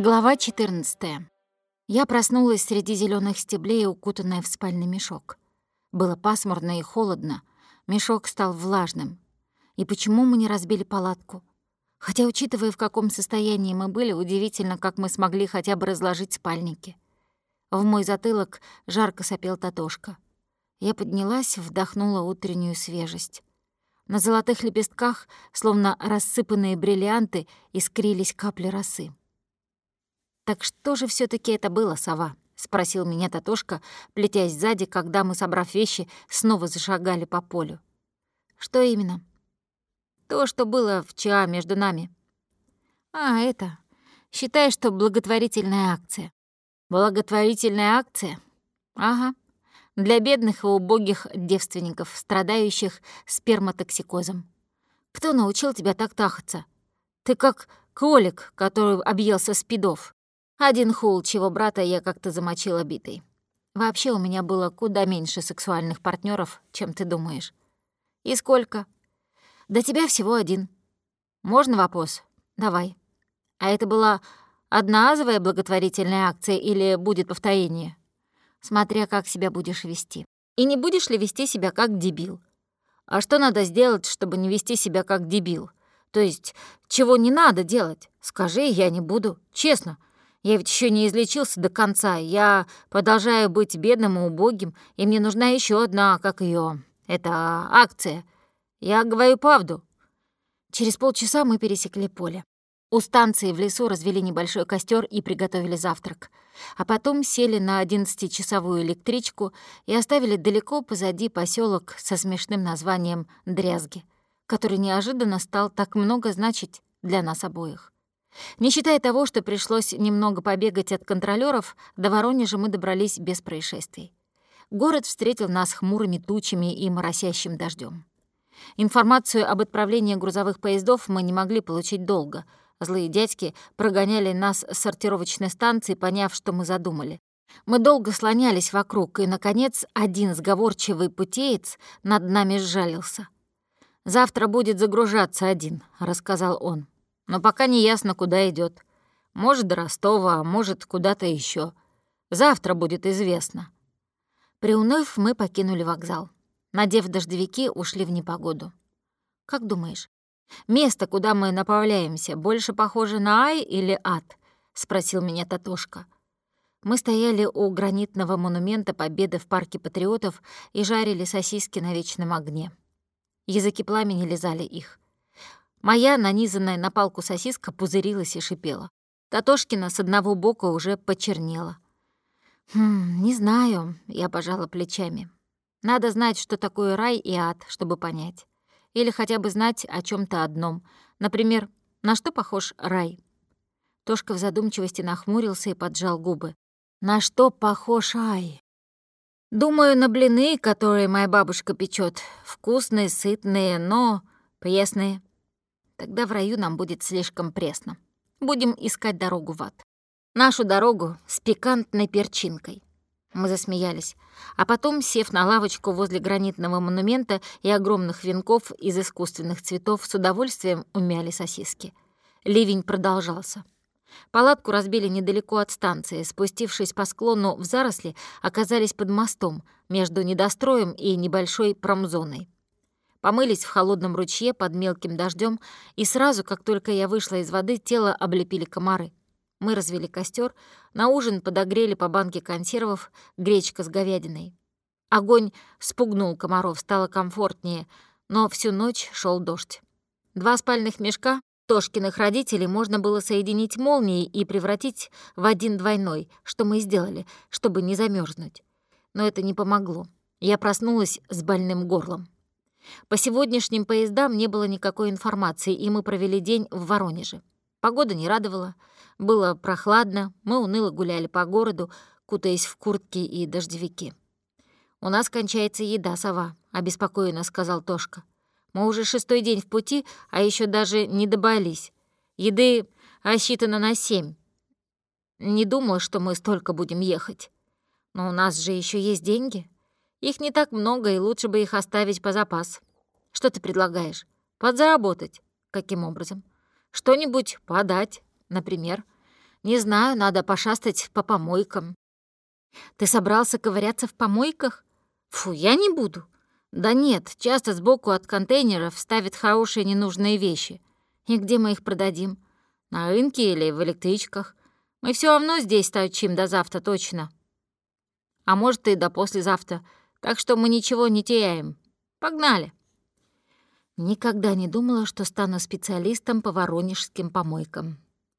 Глава 14. Я проснулась среди зеленых стеблей, укутанная в спальный мешок. Было пасмурно и холодно. Мешок стал влажным. И почему мы не разбили палатку? Хотя, учитывая, в каком состоянии мы были, удивительно, как мы смогли хотя бы разложить спальники. В мой затылок жарко сопел Татошка. Я поднялась, вдохнула утреннюю свежесть. На золотых лепестках, словно рассыпанные бриллианты, искрились капли росы. «Так что же все таки это было, сова?» — спросил меня Татошка, плетясь сзади, когда мы, собрав вещи, снова зашагали по полю. «Что именно?» «То, что было вчера между нами». «А, это... Считай, что благотворительная акция». «Благотворительная акция?» «Ага. Для бедных и убогих девственников, страдающих сперматоксикозом. Кто научил тебя так тахаться? Ты как кролик, который объелся спидов. Один хул, чего брата я как-то замочила битой. Вообще у меня было куда меньше сексуальных партнеров, чем ты думаешь. И сколько? До тебя всего один. Можно вопрос? Давай. А это была одноразовая благотворительная акция или будет повторение? Смотря как себя будешь вести. И не будешь ли вести себя как дебил? А что надо сделать, чтобы не вести себя как дебил? То есть, чего не надо делать? Скажи, я не буду. Честно, я ведь еще не излечился до конца. Я продолжаю быть бедным и убогим, и мне нужна еще одна, как ее, это акция. Я говорю правду. Через полчаса мы пересекли поле. У станции в лесу развели небольшой костер и приготовили завтрак. А потом сели на одиннадцатичасовую электричку и оставили далеко позади поселок со смешным названием Дрязги, который неожиданно стал так много значить для нас обоих. Не считая того, что пришлось немного побегать от контролёров, до Воронежа мы добрались без происшествий. Город встретил нас хмурыми тучами и моросящим дождем. Информацию об отправлении грузовых поездов мы не могли получить долго. Злые дядьки прогоняли нас с сортировочной станции, поняв, что мы задумали. Мы долго слонялись вокруг, и, наконец, один сговорчивый путеец над нами сжалился. «Завтра будет загружаться один», — рассказал он но пока не ясно, куда идет. Может, до Ростова, а может, куда-то еще. Завтра будет известно. Приуныв, мы покинули вокзал. Надев дождевики, ушли в непогоду. Как думаешь, место, куда мы направляемся, больше похоже на Ай или Ад? Спросил меня Татошка. Мы стояли у гранитного монумента Победы в парке патриотов и жарили сосиски на вечном огне. Языки пламени лизали их. Моя, нанизанная на палку сосиска, пузырилась и шипела. Татошкина с одного бока уже почернела. «Хм, не знаю», — я пожала плечами. «Надо знать, что такое рай и ад, чтобы понять. Или хотя бы знать о чем то одном. Например, на что похож рай?» Тошка в задумчивости нахмурился и поджал губы. «На что похож ай?» «Думаю, на блины, которые моя бабушка печет. Вкусные, сытные, но пресные. Тогда в раю нам будет слишком пресно. Будем искать дорогу в ад. Нашу дорогу с пикантной перчинкой. Мы засмеялись. А потом, сев на лавочку возле гранитного монумента и огромных венков из искусственных цветов, с удовольствием умяли сосиски. Ливень продолжался. Палатку разбили недалеко от станции. Спустившись по склону в заросли, оказались под мостом между недостроем и небольшой промзоной помылись в холодном ручье под мелким дождем, и сразу, как только я вышла из воды, тело облепили комары. Мы развели костер, на ужин подогрели по банке консервов, гречка с говядиной. Огонь спугнул комаров, стало комфортнее, но всю ночь шел дождь. Два спальных мешка Тошкиных родителей можно было соединить молнией и превратить в один двойной, что мы сделали, чтобы не замерзнуть. Но это не помогло. Я проснулась с больным горлом. По сегодняшним поездам не было никакой информации, и мы провели день в Воронеже. Погода не радовала, было прохладно, мы уныло гуляли по городу, кутаясь в куртки и дождевики. «У нас кончается еда, сова», — обеспокоенно сказал Тошка. «Мы уже шестой день в пути, а еще даже не добрались. Еды рассчитано на семь. Не думала, что мы столько будем ехать. Но у нас же еще есть деньги». Их не так много, и лучше бы их оставить по запас. Что ты предлагаешь? Подзаработать. Каким образом? Что-нибудь подать, например. Не знаю, надо пошастать по помойкам». «Ты собрался ковыряться в помойках? Фу, я не буду». «Да нет, часто сбоку от контейнеров ставят хорошие ненужные вещи. И где мы их продадим? На рынке или в электричках? Мы все равно здесь торчим до завтра точно. А может, и до послезавтра. Так что мы ничего не теряем. Погнали!» Никогда не думала, что стану специалистом по воронежским помойкам.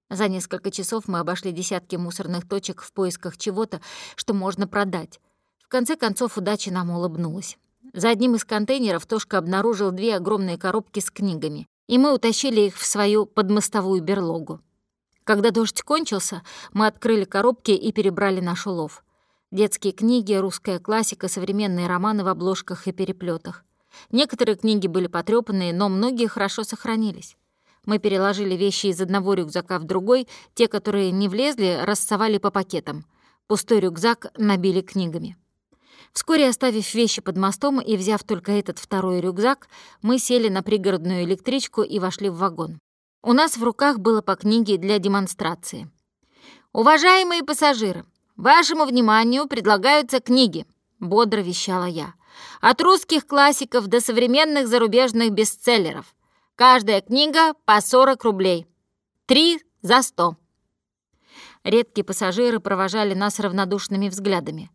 За несколько часов мы обошли десятки мусорных точек в поисках чего-то, что можно продать. В конце концов, удача нам улыбнулась. За одним из контейнеров Тошка обнаружил две огромные коробки с книгами, и мы утащили их в свою подмостовую берлогу. Когда дождь кончился, мы открыли коробки и перебрали наш улов. Детские книги, русская классика, современные романы в обложках и переплетах. Некоторые книги были потрёпанные, но многие хорошо сохранились. Мы переложили вещи из одного рюкзака в другой, те, которые не влезли, рассовали по пакетам. Пустой рюкзак набили книгами. Вскоре, оставив вещи под мостом и взяв только этот второй рюкзак, мы сели на пригородную электричку и вошли в вагон. У нас в руках было по книге для демонстрации. «Уважаемые пассажиры, вашему вниманию предлагаются книги», — бодро вещала я. «От русских классиков до современных зарубежных бестселлеров. Каждая книга по 40 рублей. Три за сто». Редкие пассажиры провожали нас равнодушными взглядами.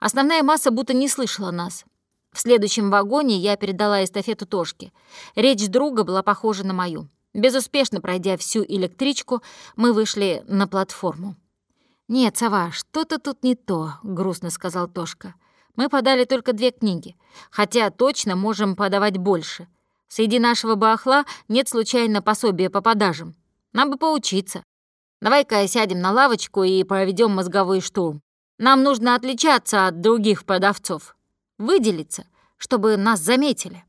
Основная масса будто не слышала нас. В следующем вагоне я передала эстафету Тошке. Речь друга была похожа на мою. Безуспешно пройдя всю электричку, мы вышли на платформу. «Нет, сова, что-то тут не то», — грустно сказал Тошка. «Мы подали только две книги, хотя точно можем подавать больше. Среди нашего бахла нет случайно пособия по продажам. Нам бы поучиться. Давай-ка сядем на лавочку и проведем мозговой штурм. Нам нужно отличаться от других продавцов, выделиться, чтобы нас заметили.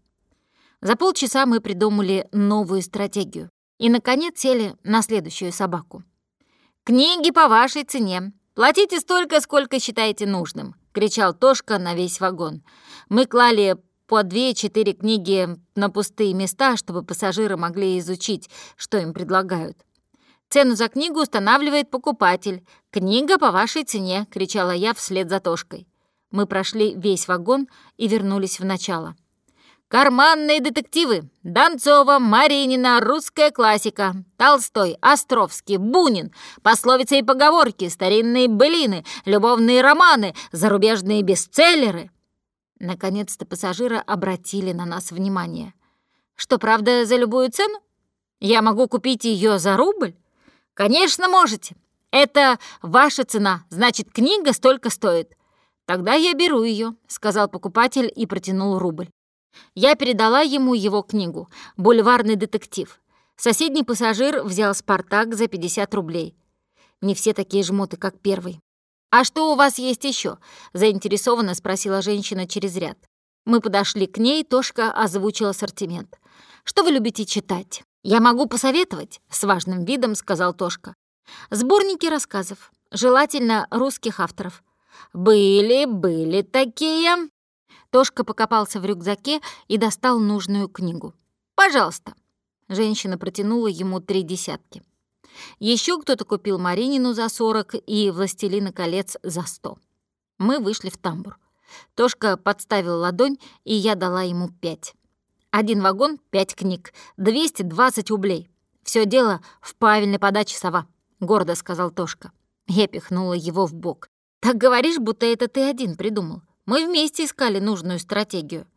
За полчаса мы придумали новую стратегию и, наконец, сели на следующую собаку. «Книги по вашей цене. Платите столько, сколько считаете нужным», — кричал Тошка на весь вагон. Мы клали по две-четыре книги на пустые места, чтобы пассажиры могли изучить, что им предлагают. Цену за книгу устанавливает покупатель. Книга по вашей цене!» — кричала я вслед за Тошкой. Мы прошли весь вагон и вернулись в начало. Карманные детективы. Донцова, Маринина, русская классика. Толстой, Островский, Бунин. Пословицы и поговорки, старинные былины, любовные романы, зарубежные бестселлеры. Наконец-то пассажиры обратили на нас внимание. Что, правда, за любую цену? Я могу купить ее за рубль? «Конечно можете. Это ваша цена, значит, книга столько стоит». «Тогда я беру ее», — сказал покупатель и протянул рубль. Я передала ему его книгу «Бульварный детектив». Соседний пассажир взял «Спартак» за 50 рублей. Не все такие жмоты, как первый. «А что у вас есть еще? заинтересованно спросила женщина через ряд. Мы подошли к ней, Тошка озвучил ассортимент. «Что вы любите читать?» «Я могу посоветовать», — с важным видом сказал Тошка. «Сборники рассказов, желательно русских авторов». «Были, были такие». Тошка покопался в рюкзаке и достал нужную книгу. «Пожалуйста». Женщина протянула ему три десятки. Еще кто-то купил Маринину за сорок и «Властелина колец» за сто. Мы вышли в тамбур. Тошка подставил ладонь, и я дала ему пять. Один вагон — пять книг, 220 рублей. Все дело в правильной подаче сова», — гордо сказал Тошка. Я пихнула его в бок. «Так говоришь, будто это ты один придумал. Мы вместе искали нужную стратегию.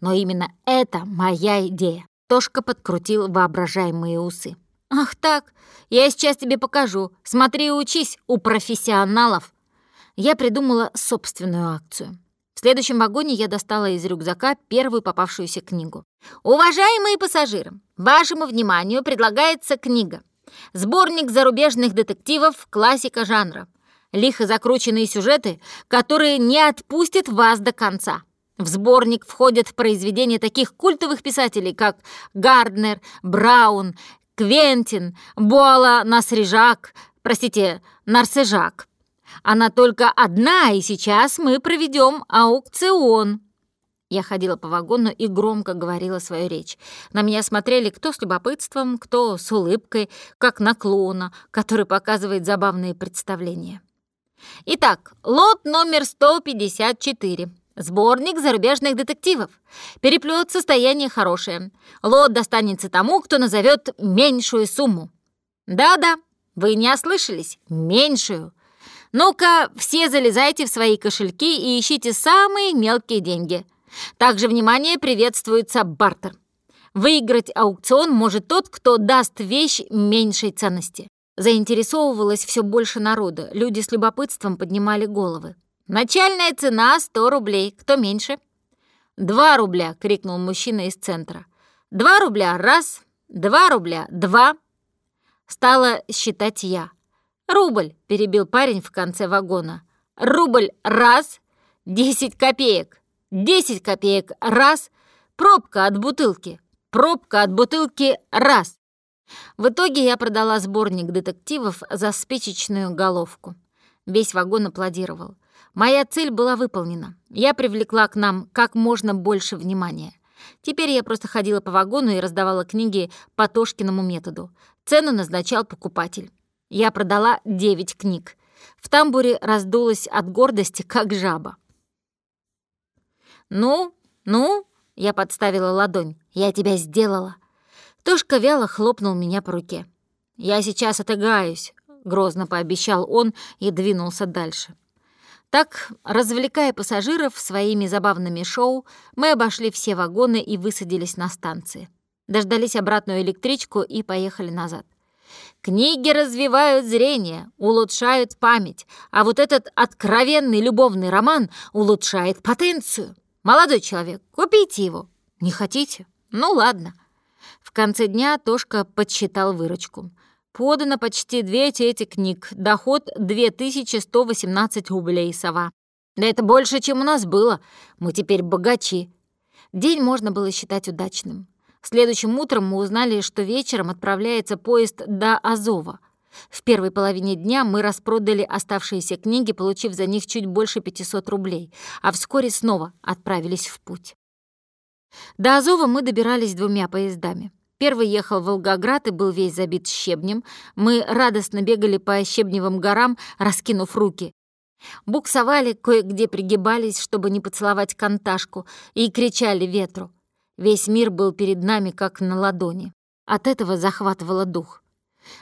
Но именно это моя идея». Тошка подкрутил воображаемые усы. «Ах так, я сейчас тебе покажу. Смотри и учись у профессионалов». Я придумала собственную акцию. В следующем вагоне я достала из рюкзака первую попавшуюся книгу. Уважаемые пассажиры, вашему вниманию предлагается книга. Сборник зарубежных детективов классика жанра. Лихо закрученные сюжеты, которые не отпустят вас до конца. В сборник входят произведения таких культовых писателей, как Гарднер, Браун, Квентин, Буала Насрижак, простите, Нарсежак. Она только одна, и сейчас мы проведем аукцион». Я ходила по вагону и громко говорила свою речь. На меня смотрели кто с любопытством, кто с улыбкой, как на клоуна, который показывает забавные представления. Итак, лот номер 154. Сборник зарубежных детективов. Переплет состояние хорошее. Лот достанется тому, кто назовет меньшую сумму. Да-да, вы не ослышались. Меньшую. Ну-ка, все залезайте в свои кошельки и ищите самые мелкие деньги. Также, внимание, приветствуется бартер. Выиграть аукцион может тот, кто даст вещь меньшей ценности. Заинтересовывалось все больше народа. Люди с любопытством поднимали головы. «Начальная цена — 100 рублей. Кто меньше?» «Два рубля!» — крикнул мужчина из центра. «Два рубля — раз, два рубля — два!» Стала считать я. «Рубль!» — перебил парень в конце вагона. «Рубль — раз, десять копеек, десять копеек — раз, пробка от бутылки, пробка от бутылки — раз». В итоге я продала сборник детективов за спичечную головку. Весь вагон аплодировал. Моя цель была выполнена. Я привлекла к нам как можно больше внимания. Теперь я просто ходила по вагону и раздавала книги по Тошкиному методу. Цену назначал покупатель. Я продала 9 книг. В тамбуре раздулась от гордости, как жаба. «Ну, ну», — я подставила ладонь, — «я тебя сделала». Тошка вяло хлопнул меня по руке. «Я сейчас отыгаюсь», — грозно пообещал он и двинулся дальше. Так, развлекая пассажиров своими забавными шоу, мы обошли все вагоны и высадились на станции. Дождались обратную электричку и поехали назад. Книги развивают зрение, улучшают память, а вот этот откровенный любовный роман улучшает потенцию. Молодой человек, купите его. Не хотите? Ну ладно. Конце дня Тошка подсчитал выручку. Подано почти две тети книг. Доход 2118 рублей, сова. Да это больше, чем у нас было. Мы теперь богачи. День можно было считать удачным. Следующим утром мы узнали, что вечером отправляется поезд до Азова. В первой половине дня мы распродали оставшиеся книги, получив за них чуть больше 500 рублей, а вскоре снова отправились в путь. До Азова мы добирались двумя поездами. Первый ехал в Волгоград и был весь забит щебнем. Мы радостно бегали по щебневым горам, раскинув руки. Буксовали, кое-где пригибались, чтобы не поцеловать конташку, и кричали ветру. Весь мир был перед нами как на ладони. От этого захватывало дух.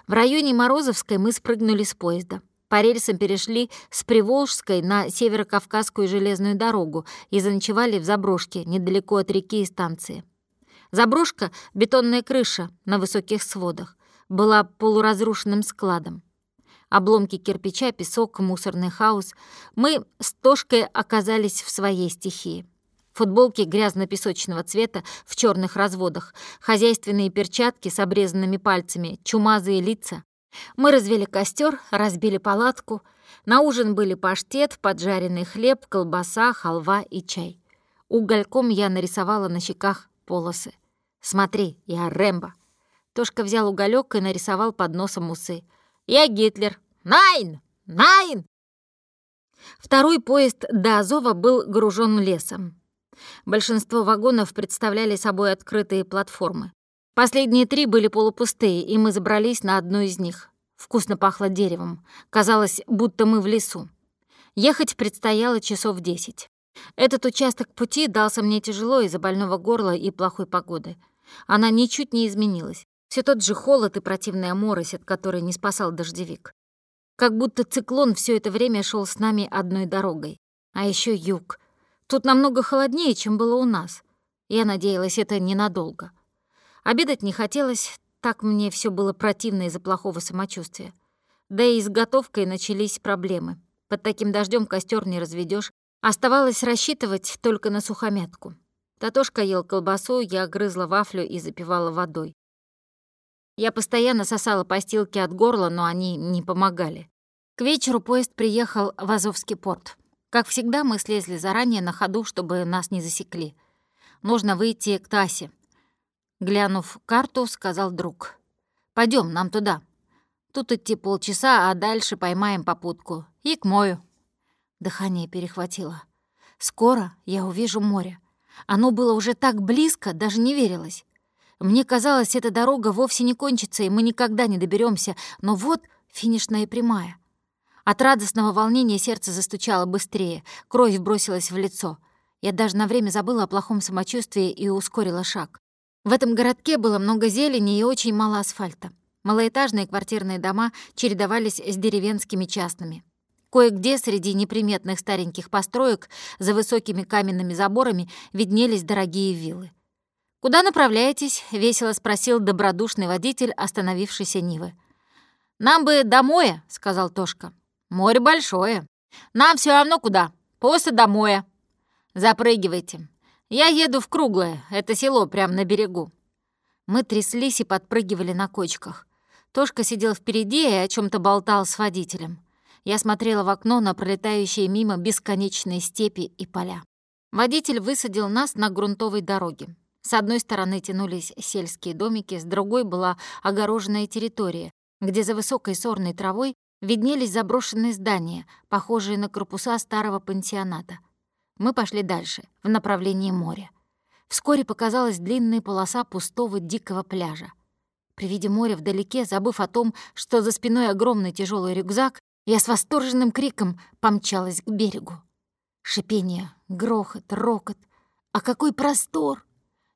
В районе Морозовской мы спрыгнули с поезда. По рельсам перешли с Приволжской на Северокавказскую железную дорогу и заночевали в заброшке, недалеко от реки и станции. Заброшка — бетонная крыша на высоких сводах, была полуразрушенным складом. Обломки кирпича, песок, мусорный хаос. Мы с Тошкой оказались в своей стихии футболки грязно-песочного цвета в черных разводах, хозяйственные перчатки с обрезанными пальцами, чумазые лица. Мы развели костер, разбили палатку. На ужин были паштет, поджаренный хлеб, колбаса, халва и чай. Угольком я нарисовала на щеках полосы. «Смотри, я Рэмбо». Тошка взял уголек и нарисовал под носом усы. «Я Гитлер». «Найн! Найн!» Второй поезд до Азова был гружен лесом. Большинство вагонов представляли собой открытые платформы. Последние три были полупустые, и мы забрались на одну из них. Вкусно пахло деревом. Казалось, будто мы в лесу. Ехать предстояло часов десять. Этот участок пути дался мне тяжело из-за больного горла и плохой погоды. Она ничуть не изменилась. Все тот же холод и противная морось, от которой не спасал дождевик. Как будто циклон все это время шел с нами одной дорогой. А еще юг. Тут намного холоднее, чем было у нас. Я надеялась, это ненадолго. Обедать не хотелось, так мне все было противно из-за плохого самочувствия. Да и с готовкой начались проблемы. Под таким дождем костер не разведешь. Оставалось рассчитывать только на сухомятку. Татошка ел колбасу, я грызла вафлю и запивала водой. Я постоянно сосала постилки от горла, но они не помогали. К вечеру поезд приехал в Азовский порт. Как всегда, мы слезли заранее на ходу, чтобы нас не засекли. Нужно выйти к Тасе. Глянув карту, сказал друг. Пойдем, нам туда. Тут идти полчаса, а дальше поймаем попутку. И к мою». Дыхание перехватило. «Скоро я увижу море. Оно было уже так близко, даже не верилось. Мне казалось, эта дорога вовсе не кончится, и мы никогда не доберемся. но вот финишная прямая. От радостного волнения сердце застучало быстрее, кровь бросилась в лицо. Я даже на время забыла о плохом самочувствии и ускорила шаг. В этом городке было много зелени и очень мало асфальта. Малоэтажные квартирные дома чередовались с деревенскими частными. Кое-где среди неприметных стареньких построек за высокими каменными заборами виднелись дорогие виллы. «Куда направляетесь?» — весело спросил добродушный водитель остановившейся Нивы. «Нам бы домой», — сказал Тошка. «Море большое. Нам все равно куда. После домой. Запрыгивайте. Я еду в Круглое, это село прямо на берегу». Мы тряслись и подпрыгивали на кочках. Тошка сидел впереди и о чем то болтал с водителем. Я смотрела в окно на пролетающие мимо бесконечные степи и поля. Водитель высадил нас на грунтовой дороге. С одной стороны тянулись сельские домики, с другой была огороженная территория, где за высокой сорной травой виднелись заброшенные здания, похожие на корпуса старого пансионата. Мы пошли дальше, в направлении моря. Вскоре показалась длинная полоса пустого дикого пляжа. При виде моря вдалеке, забыв о том, что за спиной огромный тяжелый рюкзак, я с восторженным криком помчалась к берегу. Шипение, грохот, рокот. А какой простор!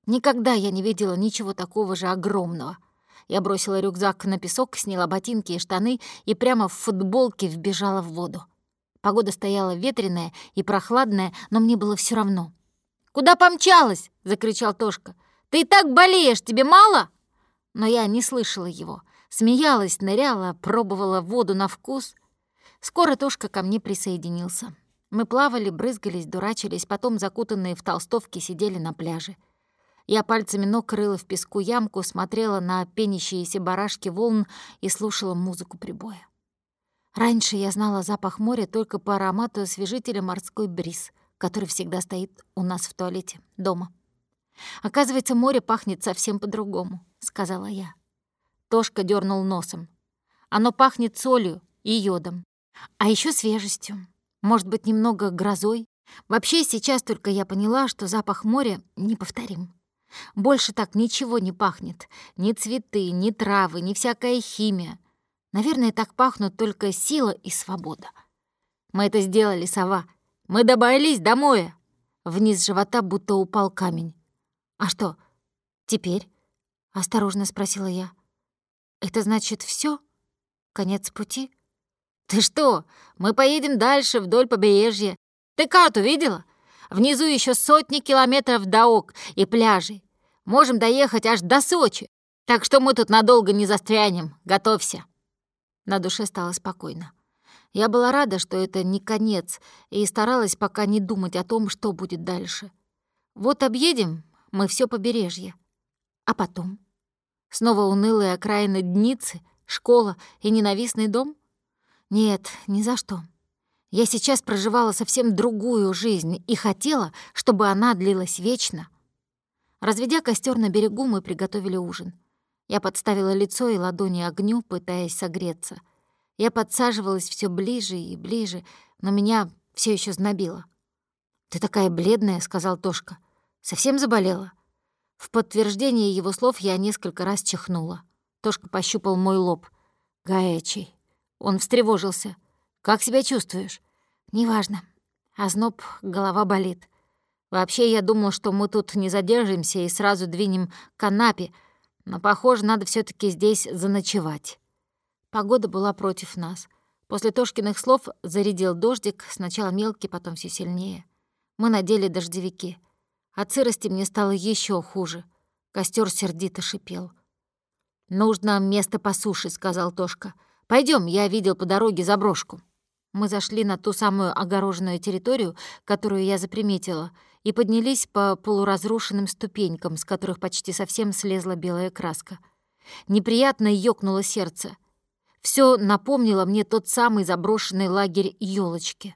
Никогда я не видела ничего такого же огромного. Я бросила рюкзак на песок, сняла ботинки и штаны и прямо в футболке вбежала в воду. Погода стояла ветреная и прохладная, но мне было все равно. «Куда помчалась?» — закричал Тошка. «Ты и так болеешь, тебе мало?» Но я не слышала его. Смеялась, ныряла, пробовала воду на вкус. Скоро Тошка ко мне присоединился. Мы плавали, брызгались, дурачились, потом, закутанные в толстовки, сидели на пляже. Я пальцами ног рыла в песку ямку, смотрела на пенящиеся барашки волн и слушала музыку прибоя. Раньше я знала запах моря только по аромату освежителя морской бриз, который всегда стоит у нас в туалете, дома. «Оказывается, море пахнет совсем по-другому», — сказала я. Тошка дернул носом. «Оно пахнет солью и йодом, а еще свежестью, может быть, немного грозой. Вообще, сейчас только я поняла, что запах моря неповторим. Больше так ничего не пахнет. Ни цветы, ни травы, ни всякая химия. Наверное, так пахнут только сила и свобода. Мы это сделали, сова. Мы добрались домой. Вниз живота будто упал камень. А что, теперь? Осторожно спросила я. Это значит все? Конец пути? Ты что? Мы поедем дальше вдоль побережья. Ты карту видела? Внизу еще сотни километров до ок и пляжей. Можем доехать аж до Сочи. Так что мы тут надолго не застрянем. Готовься». На душе стало спокойно. Я была рада, что это не конец, и старалась пока не думать о том, что будет дальше. Вот объедем мы все побережье. А потом? Снова унылые окраины Дницы, школа и ненавистный дом? Нет, ни за что. Я сейчас проживала совсем другую жизнь и хотела, чтобы она длилась вечно. Разведя костер на берегу, мы приготовили ужин. Я подставила лицо и ладони огню, пытаясь согреться. Я подсаживалась все ближе и ближе, но меня все еще знобило. «Ты такая бледная», — сказал Тошка. «Совсем заболела?» В подтверждение его слов я несколько раз чихнула. Тошка пощупал мой лоб. «Горячий». Он встревожился. Как себя чувствуешь?» «Неважно. Озноб, голова болит. Вообще, я думал, что мы тут не задержимся и сразу двинем к канапе, но, похоже, надо все таки здесь заночевать». Погода была против нас. После Тошкиных слов зарядил дождик, сначала мелкий, потом все сильнее. Мы надели дождевики. От сырости мне стало еще хуже. Костер сердито шипел. «Нужно место по суше», — сказал Тошка. Пойдем, я видел по дороге заброшку». Мы зашли на ту самую огороженную территорию, которую я заприметила, и поднялись по полуразрушенным ступенькам, с которых почти совсем слезла белая краска. Неприятно ёкнуло сердце. Все напомнило мне тот самый заброшенный лагерь елочки.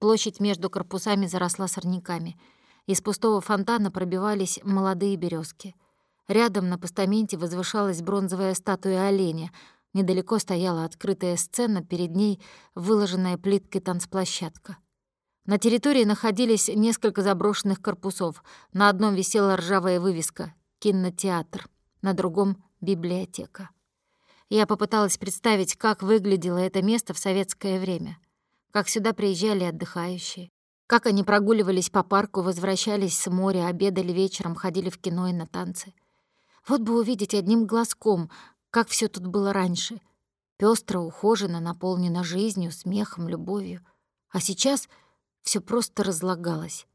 Площадь между корпусами заросла сорняками. Из пустого фонтана пробивались молодые березки. Рядом на постаменте возвышалась бронзовая статуя оленя — Недалеко стояла открытая сцена, перед ней выложенная плиткой танцплощадка. На территории находились несколько заброшенных корпусов. На одном висела ржавая вывеска «Кинотеатр», на другом — «Библиотека». Я попыталась представить, как выглядело это место в советское время, как сюда приезжали отдыхающие, как они прогуливались по парку, возвращались с моря, обедали вечером, ходили в кино и на танцы. Вот бы увидеть одним глазком, как все тут было раньше. Пёстро, ухоженно, наполнено жизнью, смехом, любовью. А сейчас все просто разлагалось.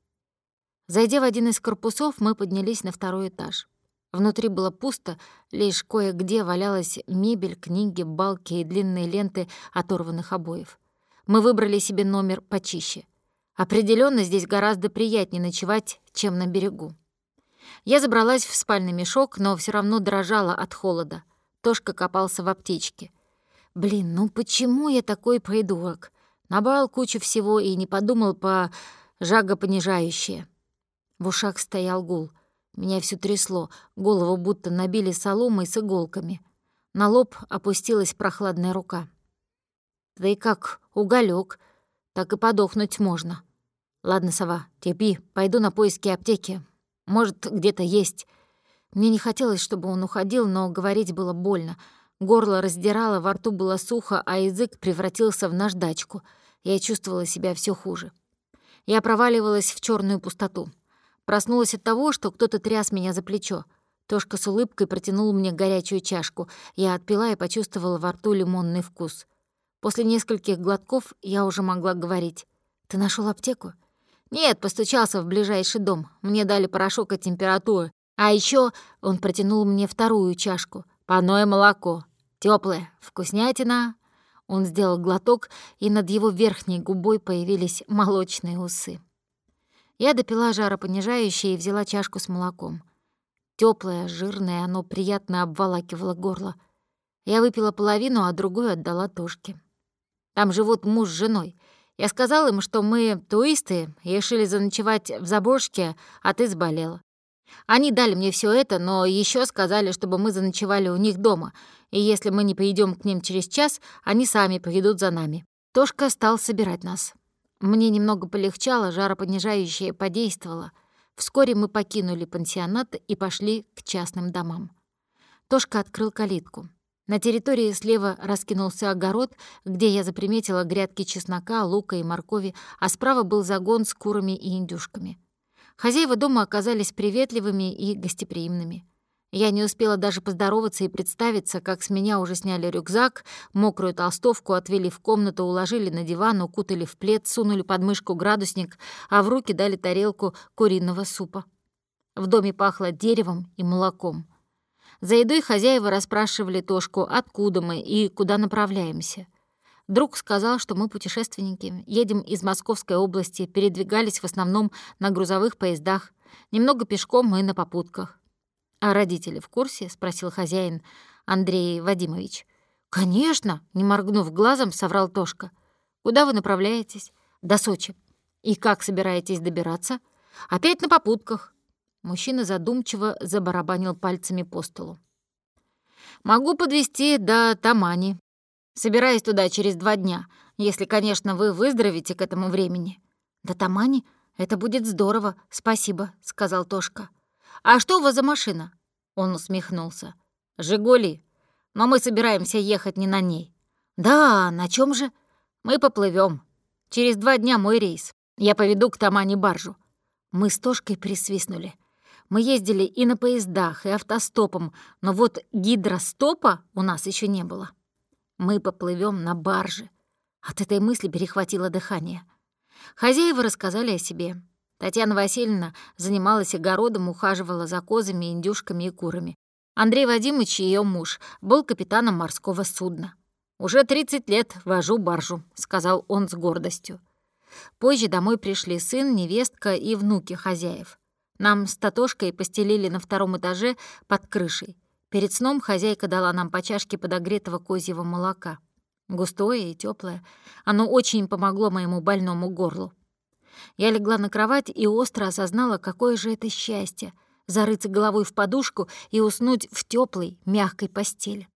Зайдя в один из корпусов, мы поднялись на второй этаж. Внутри было пусто, лишь кое-где валялась мебель, книги, балки и длинные ленты оторванных обоев. Мы выбрали себе номер почище. Определенно здесь гораздо приятнее ночевать, чем на берегу. Я забралась в спальный мешок, но все равно дрожала от холода. Тошка копался в аптечке. Блин, ну почему я такой придурок? Набрал кучу всего и не подумал по жагопонижающее. В ушах стоял гул. Меня все трясло, голову будто набили соломой с иголками. На лоб опустилась прохладная рука. «Ты как уголек, так и подохнуть можно». «Ладно, сова, терпи, пойду на поиски аптеки. Может, где-то есть». Мне не хотелось, чтобы он уходил, но говорить было больно. Горло раздирало, во рту было сухо, а язык превратился в наждачку. Я чувствовала себя все хуже. Я проваливалась в черную пустоту. Проснулась от того, что кто-то тряс меня за плечо. Тошка с улыбкой протянул мне горячую чашку. Я отпила и почувствовала во рту лимонный вкус. После нескольких глотков я уже могла говорить. «Ты нашел аптеку?» «Нет, постучался в ближайший дом. Мне дали порошок от температуры. А еще он протянул мне вторую чашку. Парное молоко. теплое, вкуснятина». Он сделал глоток, и над его верхней губой появились молочные усы. Я допила жаропонижающее и взяла чашку с молоком. Теплое, жирное, оно приятно обволакивало горло. Я выпила половину, а другую отдала Тошке. Там живут муж с женой. Я сказала им, что мы туисты и решили заночевать в Заборжке, а ты заболела. Они дали мне все это, но еще сказали, чтобы мы заночевали у них дома, и если мы не пойдем к ним через час, они сами поведут за нами. Тошка стал собирать нас. Мне немного полегчало, жаропонижающее подействовало. Вскоре мы покинули пансионат и пошли к частным домам. Тошка открыл калитку. На территории слева раскинулся огород, где я заприметила грядки чеснока, лука и моркови, а справа был загон с курами и индюшками. Хозяева дома оказались приветливыми и гостеприимными. Я не успела даже поздороваться и представиться, как с меня уже сняли рюкзак, мокрую толстовку отвели в комнату, уложили на диван, укутали в плед, сунули под мышку градусник, а в руки дали тарелку куриного супа. В доме пахло деревом и молоком. За едой хозяева расспрашивали Тошку, откуда мы и куда направляемся. Друг сказал, что мы путешественники, едем из Московской области, передвигались в основном на грузовых поездах, немного пешком и на попутках. «А родители в курсе?» — спросил хозяин Андрей Вадимович. «Конечно!» — не моргнув глазом, соврал Тошка. «Куда вы направляетесь?» «До Сочи». «И как собираетесь добираться?» «Опять на попутках». Мужчина задумчиво забарабанил пальцами по столу. «Могу подвезти до Тамани. Собираюсь туда через два дня, если, конечно, вы выздоровите к этому времени». «До Тамани? Это будет здорово, спасибо», — сказал Тошка. «А что у вас за машина?» Он усмехнулся. «Жигули. Но мы собираемся ехать не на ней». «Да, на чем же?» «Мы поплывем. Через два дня мой рейс. Я поведу к Тамане баржу». Мы с Тошкой присвистнули. Мы ездили и на поездах, и автостопом, но вот гидростопа у нас еще не было. Мы поплывем на барже. От этой мысли перехватило дыхание. Хозяева рассказали о себе. Татьяна Васильевна занималась огородом, ухаживала за козами, индюшками и курами. Андрей Вадимович, ее муж, был капитаном морского судна. «Уже 30 лет вожу баржу», — сказал он с гордостью. Позже домой пришли сын, невестка и внуки хозяев. Нам с Татошкой постелили на втором этаже под крышей. Перед сном хозяйка дала нам по чашке подогретого козьего молока. Густое и теплое. Оно очень помогло моему больному горлу. Я легла на кровать и остро осознала, какое же это счастье — зарыться головой в подушку и уснуть в теплой, мягкой постели.